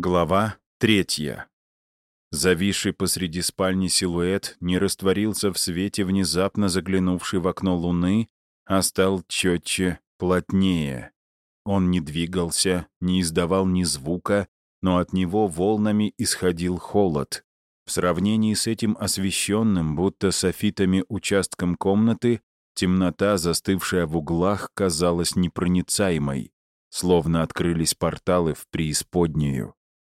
Глава третья. Зависший посреди спальни силуэт не растворился в свете внезапно заглянувшей в окно луны, а стал четче, плотнее. Он не двигался, не издавал ни звука, но от него волнами исходил холод. В сравнении с этим освещенным, будто софитами участком комнаты, темнота, застывшая в углах, казалась непроницаемой, словно открылись порталы в преисподнюю.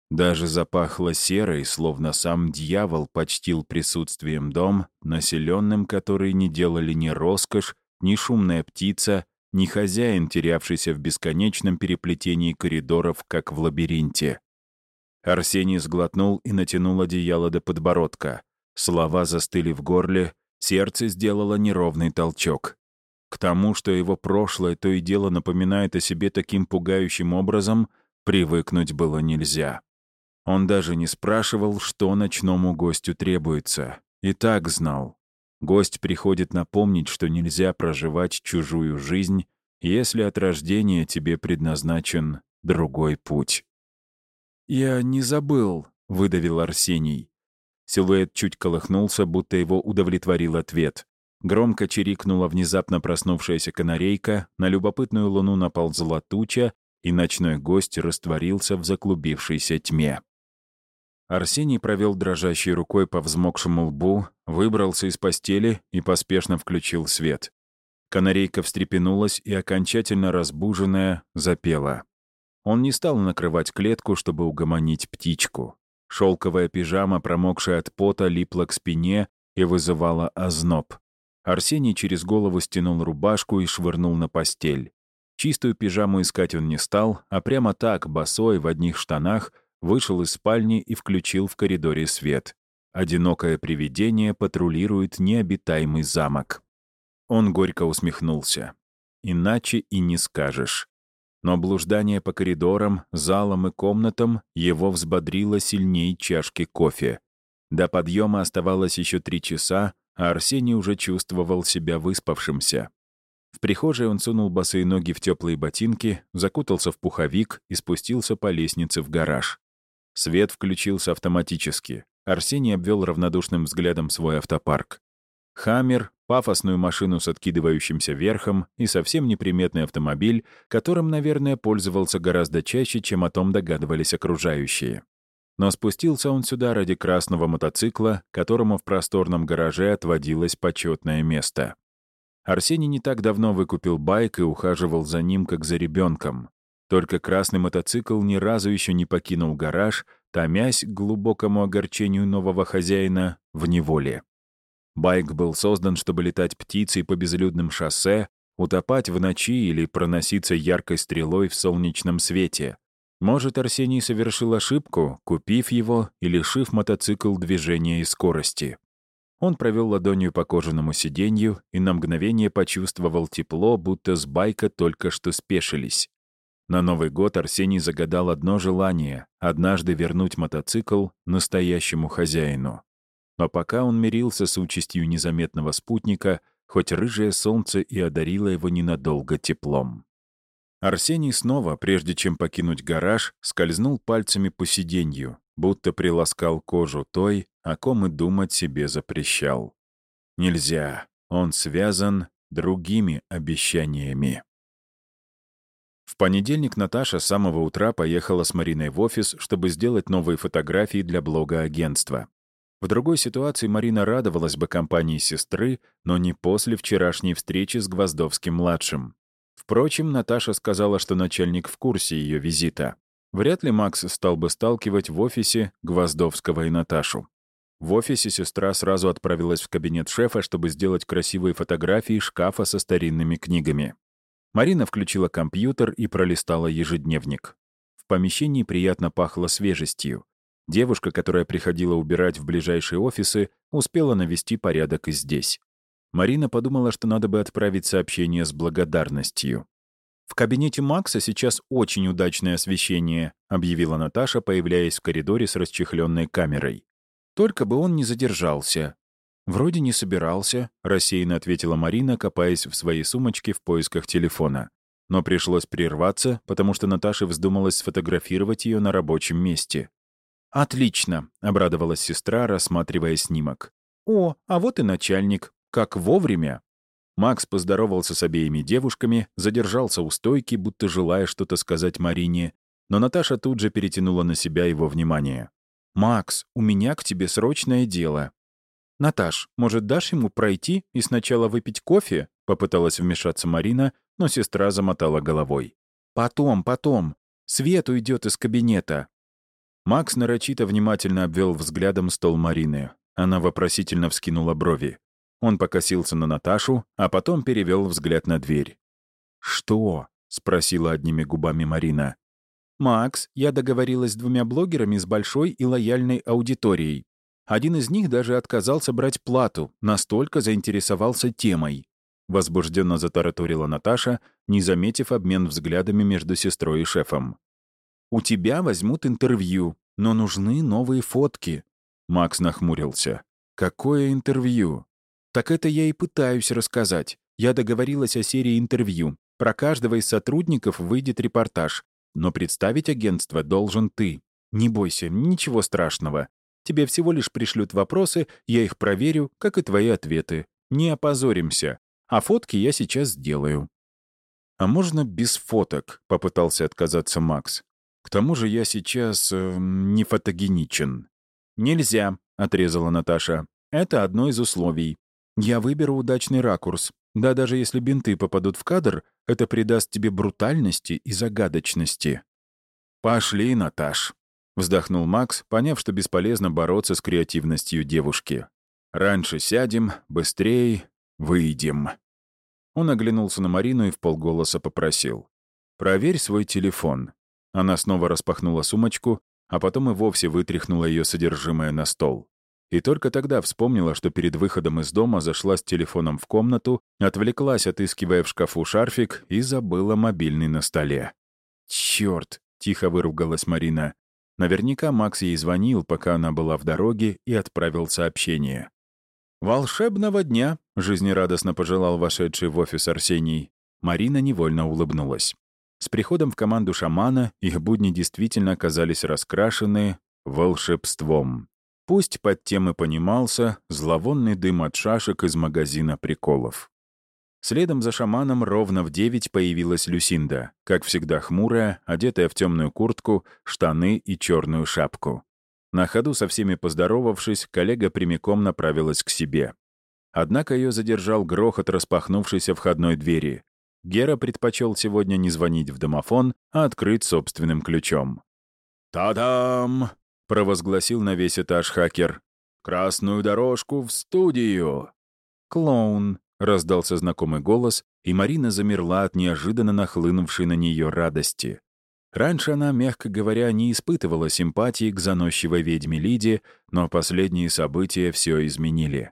Даже запахло серой, словно сам дьявол почтил присутствием дом, населенным который не делали ни роскошь, ни шумная птица, ни хозяин, терявшийся в бесконечном переплетении коридоров, как в лабиринте. Арсений сглотнул и натянул одеяло до подбородка. Слова застыли в горле, сердце сделало неровный толчок. К тому, что его прошлое то и дело напоминает о себе таким пугающим образом, привыкнуть было нельзя. Он даже не спрашивал, что ночному гостю требуется. И так знал. Гость приходит напомнить, что нельзя проживать чужую жизнь, если от рождения тебе предназначен другой путь. «Я не забыл», — выдавил Арсений. Силуэт чуть колыхнулся, будто его удовлетворил ответ. Громко чирикнула внезапно проснувшаяся канарейка, на любопытную луну наползла туча, и ночной гость растворился в заклубившейся тьме. Арсений провел дрожащей рукой по взмокшему лбу, выбрался из постели и поспешно включил свет. Канарейка встрепенулась и, окончательно разбуженная, запела. Он не стал накрывать клетку, чтобы угомонить птичку. Шелковая пижама, промокшая от пота, липла к спине и вызывала озноб. Арсений через голову стянул рубашку и швырнул на постель. Чистую пижаму искать он не стал, а прямо так, босой, в одних штанах, вышел из спальни и включил в коридоре свет. Одинокое привидение патрулирует необитаемый замок. Он горько усмехнулся. Иначе и не скажешь. Но блуждание по коридорам, залам и комнатам его взбодрило сильней чашки кофе. До подъема оставалось еще три часа, а Арсений уже чувствовал себя выспавшимся. В прихожей он сунул босые ноги в теплые ботинки, закутался в пуховик и спустился по лестнице в гараж. Свет включился автоматически. Арсений обвел равнодушным взглядом свой автопарк. «Хаммер», пафосную машину с откидывающимся верхом и совсем неприметный автомобиль, которым, наверное, пользовался гораздо чаще, чем о том догадывались окружающие. Но спустился он сюда ради красного мотоцикла, которому в просторном гараже отводилось почетное место. Арсений не так давно выкупил байк и ухаживал за ним, как за ребенком. Только красный мотоцикл ни разу еще не покинул гараж, томясь к глубокому огорчению нового хозяина в неволе. Байк был создан, чтобы летать птицей по безлюдным шоссе, утопать в ночи или проноситься яркой стрелой в солнечном свете. Может, Арсений совершил ошибку, купив его и лишив мотоцикл движения и скорости. Он провел ладонью по кожаному сиденью и на мгновение почувствовал тепло, будто с байка только что спешились. На Новый год Арсений загадал одно желание — однажды вернуть мотоцикл настоящему хозяину. Но пока он мирился с участью незаметного спутника, хоть рыжее солнце и одарило его ненадолго теплом. Арсений снова, прежде чем покинуть гараж, скользнул пальцами по сиденью, будто приласкал кожу той, о ком и думать себе запрещал. Нельзя, он связан другими обещаниями. В понедельник Наташа с самого утра поехала с Мариной в офис, чтобы сделать новые фотографии для блога агентства. В другой ситуации Марина радовалась бы компании сестры, но не после вчерашней встречи с Гвоздовским-младшим. Впрочем, Наташа сказала, что начальник в курсе ее визита. Вряд ли Макс стал бы сталкивать в офисе Гвоздовского и Наташу. В офисе сестра сразу отправилась в кабинет шефа, чтобы сделать красивые фотографии шкафа со старинными книгами. Марина включила компьютер и пролистала ежедневник. В помещении приятно пахло свежестью. Девушка, которая приходила убирать в ближайшие офисы, успела навести порядок и здесь. Марина подумала, что надо бы отправить сообщение с благодарностью. «В кабинете Макса сейчас очень удачное освещение», объявила Наташа, появляясь в коридоре с расчехленной камерой. «Только бы он не задержался. «Вроде не собирался», — рассеянно ответила Марина, копаясь в своей сумочке в поисках телефона. но пришлось прерваться, потому что Наташе вздумалось сфотографировать ее на рабочем месте. «Отлично», — обрадовалась сестра, рассматривая снимок. «О, а вот и начальник. Как вовремя». Макс поздоровался с обеими девушками, задержался у стойки, будто желая что-то сказать Марине, но Наташа тут же перетянула на себя его внимание. «Макс, у меня к тебе срочное дело». «Наташ, может, дашь ему пройти и сначала выпить кофе?» — попыталась вмешаться Марина, но сестра замотала головой. «Потом, потом. Свет уйдет из кабинета». Макс нарочито внимательно обвел взглядом стол Марины. Она вопросительно вскинула брови. Он покосился на Наташу, а потом перевел взгляд на дверь. «Что?» — спросила одними губами Марина. «Макс, я договорилась с двумя блогерами с большой и лояльной аудиторией. Один из них даже отказался брать плату, настолько заинтересовался темой. Возбужденно затараторила Наташа, не заметив обмен взглядами между сестрой и шефом. «У тебя возьмут интервью, но нужны новые фотки». Макс нахмурился. «Какое интервью?» «Так это я и пытаюсь рассказать. Я договорилась о серии интервью. Про каждого из сотрудников выйдет репортаж. Но представить агентство должен ты. Не бойся, ничего страшного. Тебе всего лишь пришлют вопросы, я их проверю, как и твои ответы. Не опозоримся. А фотки я сейчас сделаю». «А можно без фоток?» — попытался отказаться Макс. «К тому же я сейчас э, не фотогеничен». «Нельзя», — отрезала Наташа. «Это одно из условий. Я выберу удачный ракурс. Да даже если бинты попадут в кадр, это придаст тебе брутальности и загадочности». «Пошли, Наташ», — вздохнул Макс, поняв, что бесполезно бороться с креативностью девушки. «Раньше сядем, быстрее, «Выйдем». Он оглянулся на Марину и в полголоса попросил. «Проверь свой телефон». Она снова распахнула сумочку, а потом и вовсе вытряхнула ее содержимое на стол. И только тогда вспомнила, что перед выходом из дома зашла с телефоном в комнату, отвлеклась, отыскивая в шкафу шарфик, и забыла мобильный на столе. «Чёрт!» — тихо выругалась Марина. Наверняка Макс ей звонил, пока она была в дороге, и отправил сообщение. «Волшебного дня!» — жизнерадостно пожелал вошедший в офис Арсений. Марина невольно улыбнулась. С приходом в команду шамана их будни действительно оказались раскрашены волшебством. Пусть под тем и понимался зловонный дым от шашек из магазина приколов. Следом за шаманом ровно в девять появилась Люсинда, как всегда хмурая, одетая в темную куртку, штаны и черную шапку. На ходу со всеми поздоровавшись, коллега прямиком направилась к себе. Однако ее задержал грохот распахнувшейся входной двери. Гера предпочел сегодня не звонить в домофон, а открыть собственным ключом. «Та-дам!» — провозгласил на весь этаж хакер. «Красную дорожку в студию!» «Клоун!» — раздался знакомый голос, и Марина замерла от неожиданно нахлынувшей на нее радости. Раньше она, мягко говоря, не испытывала симпатии к заносчивой ведьме Лиде, но последние события все изменили.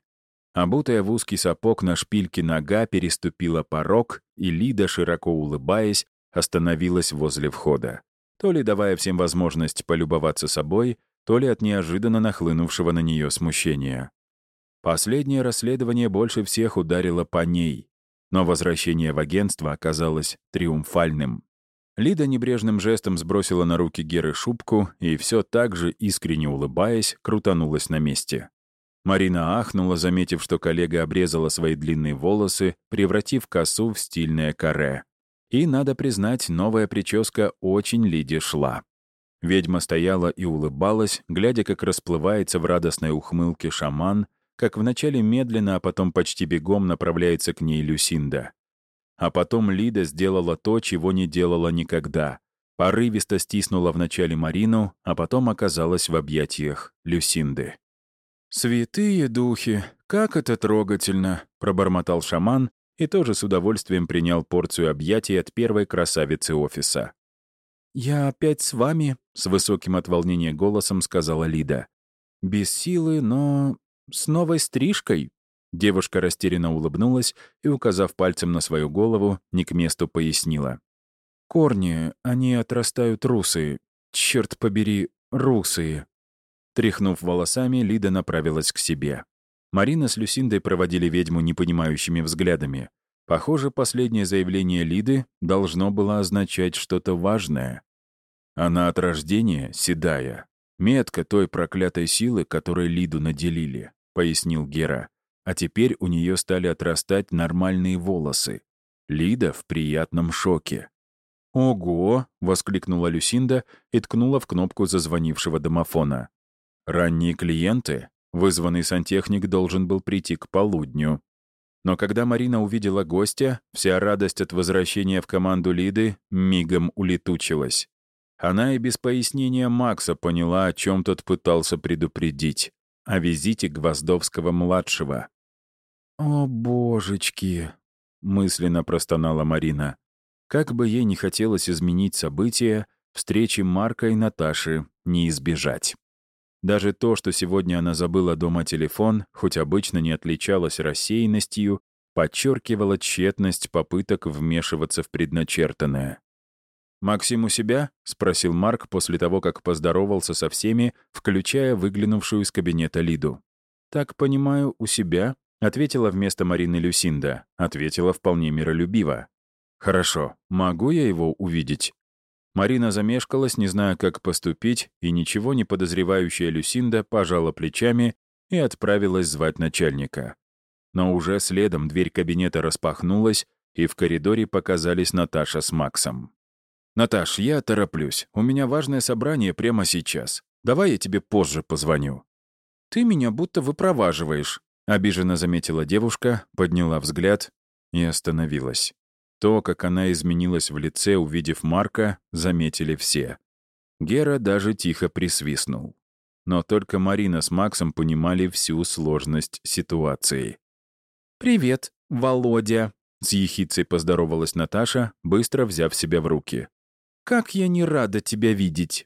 Обутая в узкий сапог на шпильке нога переступила порог, и Лида, широко улыбаясь, остановилась возле входа. То ли давая всем возможность полюбоваться собой, то ли от неожиданно нахлынувшего на нее смущения. Последнее расследование больше всех ударило по ней, но возвращение в агентство оказалось триумфальным. Лида небрежным жестом сбросила на руки Геры шубку и все так же, искренне улыбаясь, крутанулась на месте. Марина ахнула, заметив, что коллега обрезала свои длинные волосы, превратив косу в стильное каре. И, надо признать, новая прическа очень Лиде шла. Ведьма стояла и улыбалась, глядя, как расплывается в радостной ухмылке шаман, как вначале медленно, а потом почти бегом направляется к ней Люсинда. А потом Лида сделала то, чего не делала никогда. Порывисто стиснула вначале Марину, а потом оказалась в объятиях Люсинды. «Святые духи, как это трогательно!» — пробормотал шаман и тоже с удовольствием принял порцию объятий от первой красавицы офиса. «Я опять с вами», — с высоким от волнения голосом сказала Лида. «Без силы, но с новой стрижкой», Девушка растерянно улыбнулась и, указав пальцем на свою голову, не к месту пояснила. «Корни, они отрастают русые. Черт побери, русые». Тряхнув волосами, Лида направилась к себе. Марина с Люсиндой проводили ведьму непонимающими взглядами. Похоже, последнее заявление Лиды должно было означать что-то важное. Она от рождения седая. Метка той проклятой силы, которой Лиду наделили, пояснил Гера. А теперь у нее стали отрастать нормальные волосы. Лида в приятном шоке. «Ого!» — воскликнула Люсинда и ткнула в кнопку зазвонившего домофона. «Ранние клиенты? Вызванный сантехник должен был прийти к полудню». Но когда Марина увидела гостя, вся радость от возвращения в команду Лиды мигом улетучилась. Она и без пояснения Макса поняла, о чем тот пытался предупредить. О визите Гвоздовского-младшего. «О, божечки!» — мысленно простонала Марина. Как бы ей не хотелось изменить события, встречи Марка и Наташи не избежать. Даже то, что сегодня она забыла дома телефон, хоть обычно не отличалось рассеянностью, подчеркивало тщетность попыток вмешиваться в предначертанное. «Максим у себя?» — спросил Марк после того, как поздоровался со всеми, включая выглянувшую из кабинета Лиду. «Так понимаю, у себя?» — ответила вместо Марины Люсинда. Ответила вполне миролюбиво. «Хорошо. Могу я его увидеть?» Марина замешкалась, не зная, как поступить, и ничего не подозревающая Люсинда пожала плечами и отправилась звать начальника. Но уже следом дверь кабинета распахнулась, и в коридоре показались Наташа с Максом. «Наташ, я тороплюсь. У меня важное собрание прямо сейчас. Давай я тебе позже позвоню». «Ты меня будто выпроваживаешь», — обиженно заметила девушка, подняла взгляд и остановилась. То, как она изменилась в лице, увидев Марка, заметили все. Гера даже тихо присвистнул. Но только Марина с Максом понимали всю сложность ситуации. «Привет, Володя», — с ехицей поздоровалась Наташа, быстро взяв себя в руки. «Как я не рада тебя видеть!»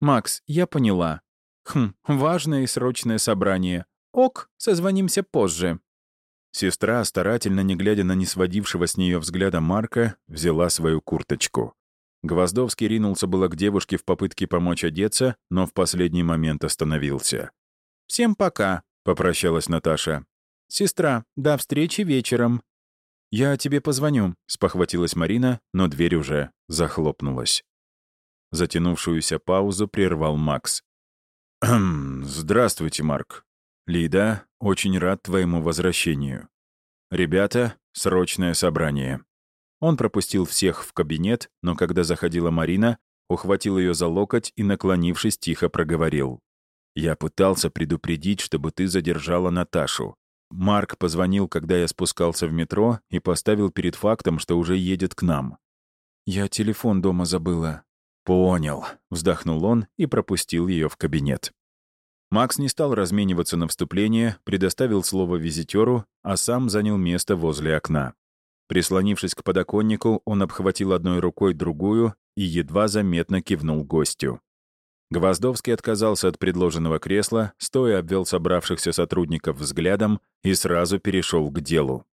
«Макс, я поняла. Хм, важное и срочное собрание. Ок, созвонимся позже». Сестра, старательно не глядя на несводившего с нее взгляда Марка, взяла свою курточку. Гвоздовский ринулся было к девушке в попытке помочь одеться, но в последний момент остановился. «Всем пока», — попрощалась Наташа. «Сестра, до встречи вечером». «Я тебе позвоню», — спохватилась Марина, но дверь уже захлопнулась. Затянувшуюся паузу прервал Макс. «Здравствуйте, Марк. Лида, очень рад твоему возвращению. Ребята, срочное собрание». Он пропустил всех в кабинет, но когда заходила Марина, ухватил ее за локоть и, наклонившись, тихо проговорил. «Я пытался предупредить, чтобы ты задержала Наташу. Марк позвонил, когда я спускался в метро, и поставил перед фактом, что уже едет к нам. «Я телефон дома забыла». «Понял», — вздохнул он и пропустил ее в кабинет. Макс не стал размениваться на вступление, предоставил слово визитеру, а сам занял место возле окна. Прислонившись к подоконнику, он обхватил одной рукой другую и едва заметно кивнул гостю. Гвоздовский отказался от предложенного кресла, стоя обвел собравшихся сотрудников взглядом и сразу перешел к делу.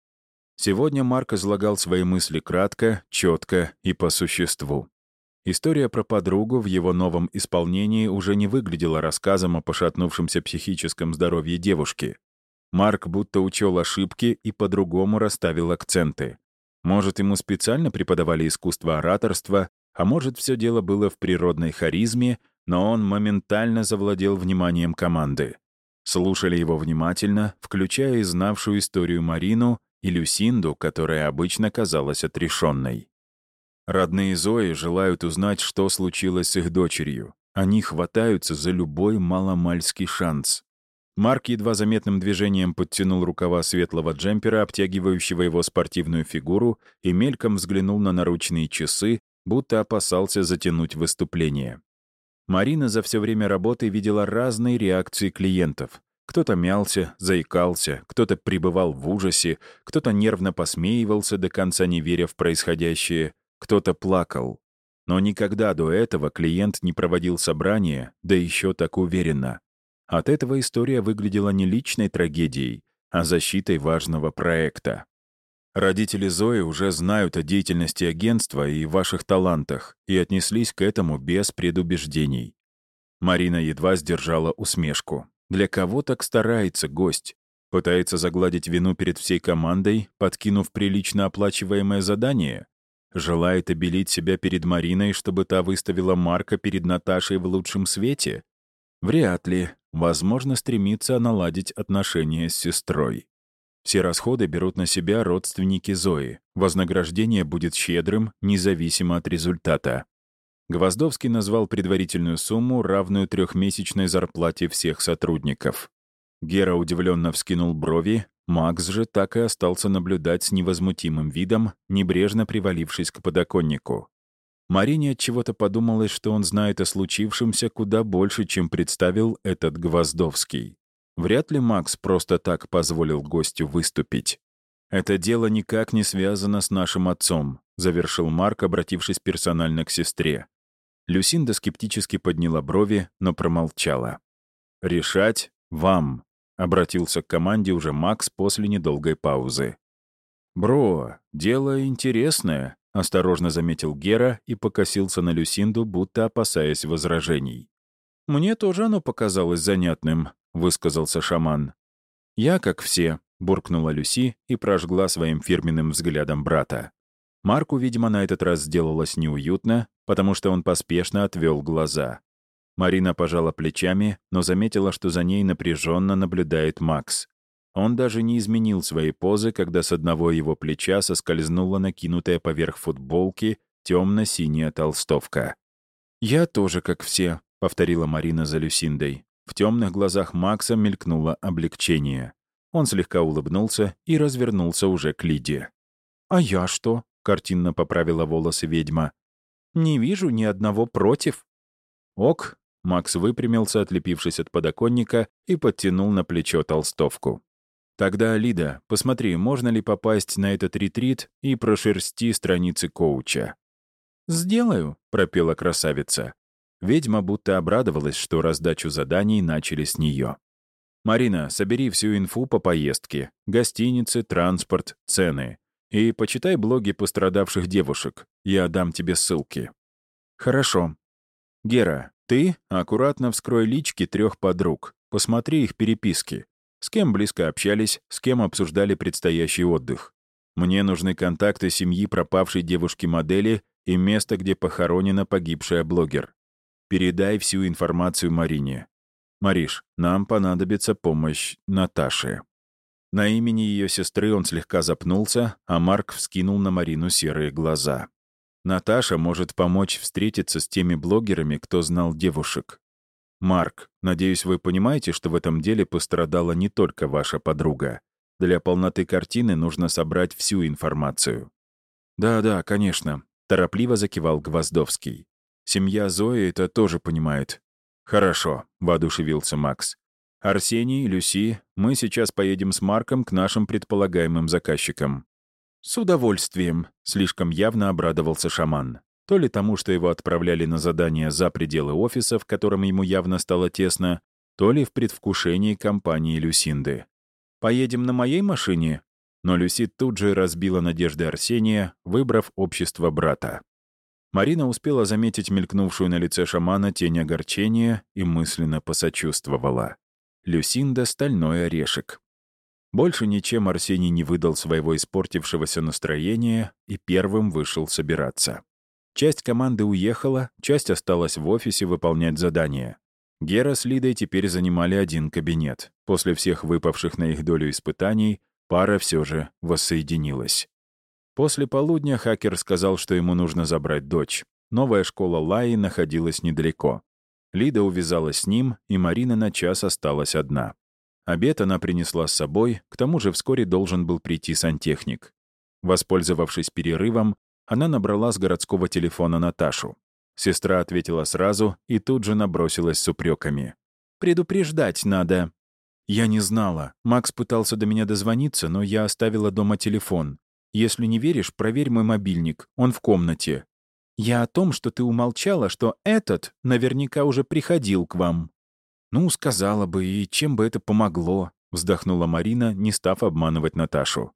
Сегодня Марк излагал свои мысли кратко, четко и по существу. История про подругу в его новом исполнении уже не выглядела рассказом о пошатнувшемся психическом здоровье девушки. Марк будто учел ошибки и по-другому расставил акценты. Может, ему специально преподавали искусство ораторства, а может, все дело было в природной харизме, но он моментально завладел вниманием команды. Слушали его внимательно, включая и знавшую историю Марину и Люсинду, которая обычно казалась отрешенной. Родные Зои желают узнать, что случилось с их дочерью. Они хватаются за любой маломальский шанс. Марк едва заметным движением подтянул рукава светлого джемпера, обтягивающего его спортивную фигуру, и мельком взглянул на наручные часы, будто опасался затянуть выступление. Марина за все время работы видела разные реакции клиентов. Кто-то мялся, заикался, кто-то пребывал в ужасе, кто-то нервно посмеивался, до конца не веря в происходящее, кто-то плакал. Но никогда до этого клиент не проводил собрание, да еще так уверенно. От этого история выглядела не личной трагедией, а защитой важного проекта. Родители Зои уже знают о деятельности агентства и ваших талантах и отнеслись к этому без предубеждений. Марина едва сдержала усмешку. Для кого так старается гость? Пытается загладить вину перед всей командой, подкинув прилично оплачиваемое задание? Желает обелить себя перед Мариной, чтобы та выставила Марка перед Наташей в лучшем свете? Вряд ли. Возможно, стремится наладить отношения с сестрой. Все расходы берут на себя родственники Зои. Вознаграждение будет щедрым, независимо от результата. Гвоздовский назвал предварительную сумму, равную трехмесячной зарплате всех сотрудников. Гера удивленно вскинул брови, Макс же так и остался наблюдать с невозмутимым видом, небрежно привалившись к подоконнику. Марине от чего-то подумалось, что он знает о случившемся куда больше, чем представил этот Гвоздовский. Вряд ли Макс просто так позволил гостю выступить. «Это дело никак не связано с нашим отцом», — завершил Марк, обратившись персонально к сестре. Люсинда скептически подняла брови, но промолчала. «Решать вам», — обратился к команде уже Макс после недолгой паузы. «Бро, дело интересное», — осторожно заметил Гера и покосился на Люсинду, будто опасаясь возражений. «Мне тоже оно показалось занятным», — высказался шаман. «Я, как все», — буркнула Люси и прожгла своим фирменным взглядом брата. Марку, видимо, на этот раз сделалось неуютно, потому что он поспешно отвел глаза. Марина пожала плечами, но заметила, что за ней напряженно наблюдает Макс. Он даже не изменил своей позы, когда с одного его плеча соскользнула накинутая поверх футболки темно-синяя толстовка. «Я тоже как все», — повторила Марина за Люсиндой. В темных глазах Макса мелькнуло облегчение. Он слегка улыбнулся и развернулся уже к Лиде. «А я что?» — картинно поправила волосы ведьма. Не вижу ни одного против». «Ок», — Макс выпрямился, отлепившись от подоконника, и подтянул на плечо толстовку. «Тогда, Лида, посмотри, можно ли попасть на этот ретрит и прошерсти страницы коуча». «Сделаю», — пропела красавица. Ведьма будто обрадовалась, что раздачу заданий начали с нее. «Марина, собери всю инфу по поездке. Гостиницы, транспорт, цены. И почитай блоги пострадавших девушек. Я дам тебе ссылки». «Хорошо. Гера, ты аккуратно вскрой лички трех подруг. Посмотри их переписки. С кем близко общались, с кем обсуждали предстоящий отдых. Мне нужны контакты семьи пропавшей девушки-модели и место, где похоронена погибшая блогер. Передай всю информацию Марине. Мариш, нам понадобится помощь Наташи. На имени ее сестры он слегка запнулся, а Марк вскинул на Марину серые глаза. Наташа может помочь встретиться с теми блогерами, кто знал девушек. Марк, надеюсь, вы понимаете, что в этом деле пострадала не только ваша подруга. Для полноты картины нужно собрать всю информацию. «Да-да, конечно», — торопливо закивал Гвоздовский. «Семья Зои это тоже понимает». «Хорошо», — воодушевился Макс. «Арсений, Люси, мы сейчас поедем с Марком к нашим предполагаемым заказчикам». «С удовольствием», — слишком явно обрадовался шаман. То ли тому, что его отправляли на задание за пределы офиса, в котором ему явно стало тесно, то ли в предвкушении компании Люсинды. «Поедем на моей машине?» Но Люси тут же разбила надежды Арсения, выбрав общество брата. Марина успела заметить мелькнувшую на лице шамана тень огорчения и мысленно посочувствовала. Люсинда — стальной орешек. Больше ничем Арсений не выдал своего испортившегося настроения и первым вышел собираться. Часть команды уехала, часть осталась в офисе выполнять задания. Гера с Лидой теперь занимали один кабинет. После всех выпавших на их долю испытаний пара все же воссоединилась. После полудня хакер сказал, что ему нужно забрать дочь. Новая школа Лаи находилась недалеко. Лида увязалась с ним, и Марина на час осталась одна. Обед она принесла с собой, к тому же вскоре должен был прийти сантехник. Воспользовавшись перерывом, она набрала с городского телефона Наташу. Сестра ответила сразу и тут же набросилась с упреками. «Предупреждать надо». «Я не знала. Макс пытался до меня дозвониться, но я оставила дома телефон. Если не веришь, проверь мой мобильник. Он в комнате. Я о том, что ты умолчала, что этот наверняка уже приходил к вам». «Ну, сказала бы, и чем бы это помогло?» — вздохнула Марина, не став обманывать Наташу.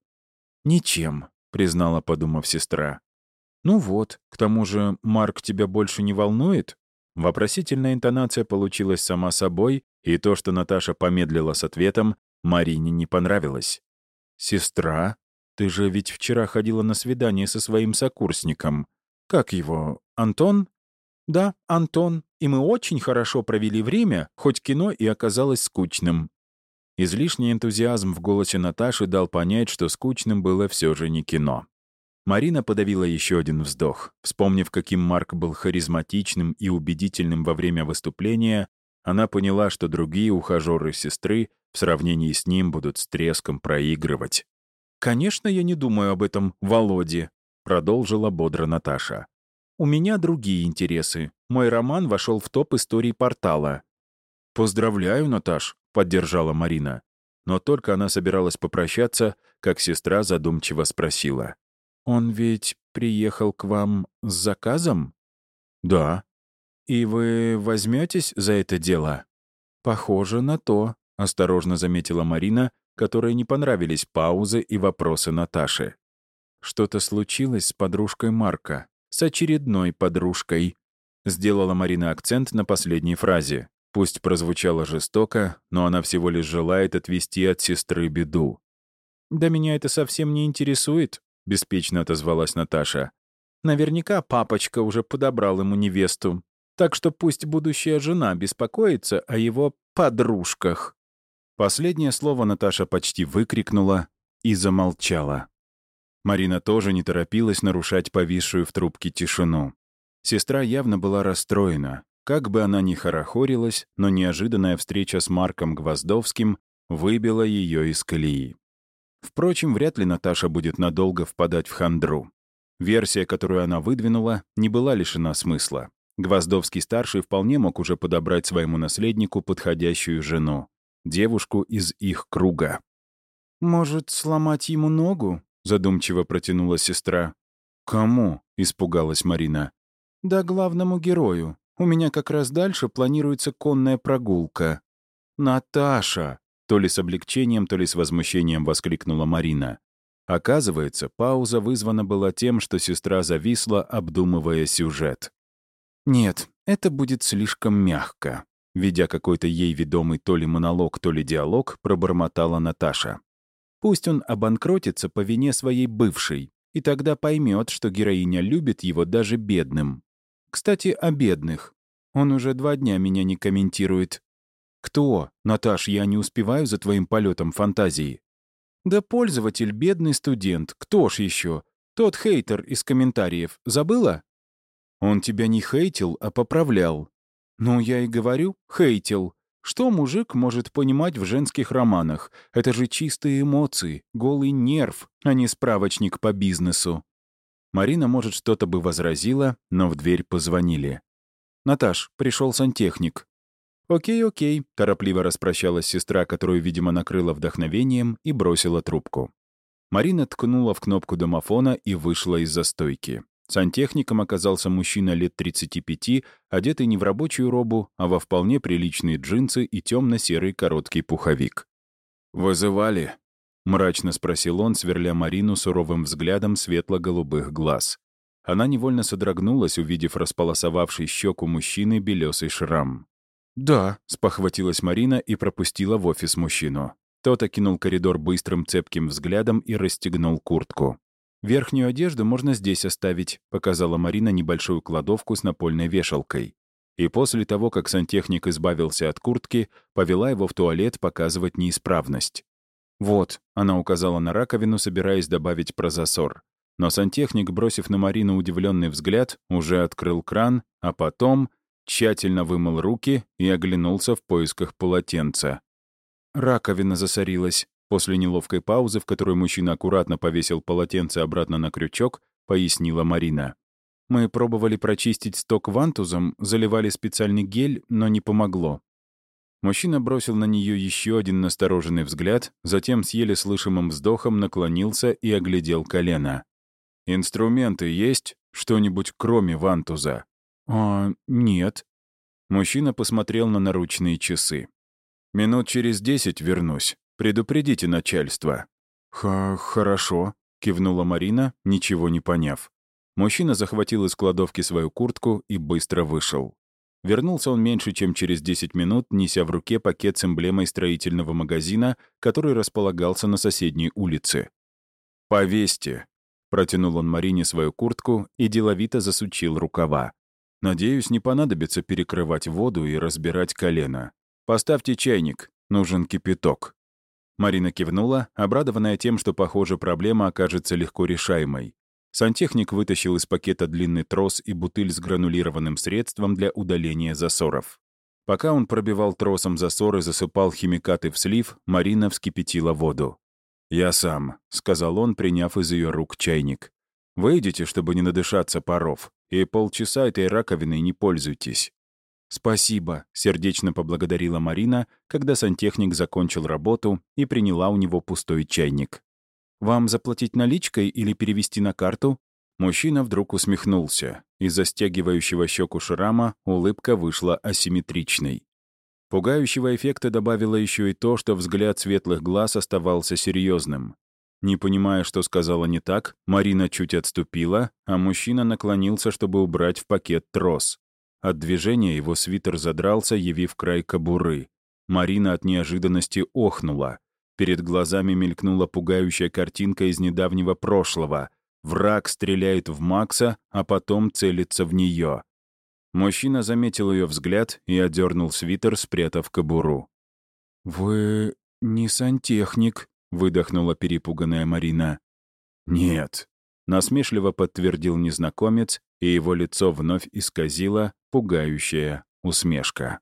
«Ничем», — признала, подумав сестра. «Ну вот, к тому же, Марк тебя больше не волнует?» Вопросительная интонация получилась сама собой, и то, что Наташа помедлила с ответом, Марине не понравилось. «Сестра, ты же ведь вчера ходила на свидание со своим сокурсником. Как его, Антон?» «Да, Антон, и мы очень хорошо провели время, хоть кино и оказалось скучным». Излишний энтузиазм в голосе Наташи дал понять, что скучным было все же не кино. Марина подавила еще один вздох. Вспомнив, каким Марк был харизматичным и убедительным во время выступления, она поняла, что другие ухажеры сестры в сравнении с ним будут с треском проигрывать. «Конечно, я не думаю об этом Володе», — продолжила бодро Наташа. «У меня другие интересы. Мой роман вошел в топ истории портала». «Поздравляю, Наташ», — поддержала Марина. Но только она собиралась попрощаться, как сестра задумчиво спросила. «Он ведь приехал к вам с заказом?» «Да». «И вы возьметесь за это дело?» «Похоже на то», — осторожно заметила Марина, которой не понравились паузы и вопросы Наташи. «Что-то случилось с подружкой Марка, с очередной подружкой», — сделала Марина акцент на последней фразе. Пусть прозвучало жестоко, но она всего лишь желает отвести от сестры беду. «Да меня это совсем не интересует», — беспечно отозвалась Наташа. «Наверняка папочка уже подобрал ему невесту, так что пусть будущая жена беспокоится о его подружках». Последнее слово Наташа почти выкрикнула и замолчала. Марина тоже не торопилась нарушать повисшую в трубке тишину. Сестра явно была расстроена, как бы она ни хорохорилась, но неожиданная встреча с Марком Гвоздовским выбила ее из колеи. Впрочем, вряд ли Наташа будет надолго впадать в хандру. Версия, которую она выдвинула, не была лишена смысла. Гвоздовский-старший вполне мог уже подобрать своему наследнику подходящую жену, девушку из их круга. «Может, сломать ему ногу?» — задумчиво протянула сестра. «Кому?» — испугалась Марина. «Да главному герою. У меня как раз дальше планируется конная прогулка». «Наташа!» — то ли с облегчением, то ли с возмущением воскликнула Марина. Оказывается, пауза вызвана была тем, что сестра зависла, обдумывая сюжет. «Нет, это будет слишком мягко», — ведя какой-то ей ведомый то ли монолог, то ли диалог, пробормотала Наташа. «Пусть он обанкротится по вине своей бывшей, и тогда поймет, что героиня любит его даже бедным. Кстати, о бедных. Он уже два дня меня не комментирует. Кто? Наташ, я не успеваю за твоим полетом фантазии. Да пользователь, бедный студент. Кто ж еще? Тот хейтер из комментариев. Забыла? Он тебя не хейтил, а поправлял. Ну, я и говорю, хейтил. Что мужик может понимать в женских романах? Это же чистые эмоции, голый нерв, а не справочник по бизнесу. Марина, может, что-то бы возразила, но в дверь позвонили. «Наташ, пришел сантехник». «Окей, окей», — торопливо распрощалась сестра, которую, видимо, накрыла вдохновением, и бросила трубку. Марина ткнула в кнопку домофона и вышла из застойки. Сантехником оказался мужчина лет 35, одетый не в рабочую робу, а во вполне приличные джинсы и темно-серый короткий пуховик. «Вызывали?» Мрачно спросил он, сверля Марину суровым взглядом светло-голубых глаз. Она невольно содрогнулась, увидев располосовавший щеку мужчины белесый шрам. «Да», — спохватилась Марина и пропустила в офис мужчину. Тот окинул коридор быстрым цепким взглядом и расстегнул куртку. «Верхнюю одежду можно здесь оставить», — показала Марина небольшую кладовку с напольной вешалкой. И после того, как сантехник избавился от куртки, повела его в туалет показывать неисправность. «Вот», — она указала на раковину, собираясь добавить про засор. Но сантехник, бросив на Марину удивленный взгляд, уже открыл кран, а потом тщательно вымыл руки и оглянулся в поисках полотенца. Раковина засорилась. После неловкой паузы, в которой мужчина аккуратно повесил полотенце обратно на крючок, пояснила Марина. «Мы пробовали прочистить сток вантузом, заливали специальный гель, но не помогло. Мужчина бросил на нее еще один настороженный взгляд, затем с еле слышимым вздохом наклонился и оглядел колено. «Инструменты есть? Что-нибудь кроме вантуза?» «А, нет». Мужчина посмотрел на наручные часы. «Минут через десять вернусь. Предупредите начальство». «Ха, хорошо», — кивнула Марина, ничего не поняв. Мужчина захватил из кладовки свою куртку и быстро вышел. Вернулся он меньше, чем через 10 минут, неся в руке пакет с эмблемой строительного магазина, который располагался на соседней улице. «Повесьте», — протянул он Марине свою куртку и деловито засучил рукава. «Надеюсь, не понадобится перекрывать воду и разбирать колено. Поставьте чайник, нужен кипяток». Марина кивнула, обрадованная тем, что, похоже, проблема окажется легко решаемой. Сантехник вытащил из пакета длинный трос и бутыль с гранулированным средством для удаления засоров. Пока он пробивал тросом засор и засыпал химикаты в слив, Марина вскипятила воду. «Я сам», — сказал он, приняв из ее рук чайник. «Выйдите, чтобы не надышаться паров, и полчаса этой раковиной не пользуйтесь». «Спасибо», — сердечно поблагодарила Марина, когда сантехник закончил работу и приняла у него пустой чайник. Вам заплатить наличкой или перевести на карту?» Мужчина вдруг усмехнулся. Из-за стягивающего щеку шрама улыбка вышла асимметричной. Пугающего эффекта добавило еще и то, что взгляд светлых глаз оставался серьезным. Не понимая, что сказала не так, Марина чуть отступила, а мужчина наклонился, чтобы убрать в пакет трос. От движения его свитер задрался, явив край кобуры. Марина от неожиданности охнула. Перед глазами мелькнула пугающая картинка из недавнего прошлого. Враг стреляет в Макса, а потом целится в нее. Мужчина заметил ее взгляд и одернул свитер, спрятав кобуру. «Вы не сантехник», — выдохнула перепуганная Марина. «Нет», — насмешливо подтвердил незнакомец, и его лицо вновь исказила пугающая усмешка.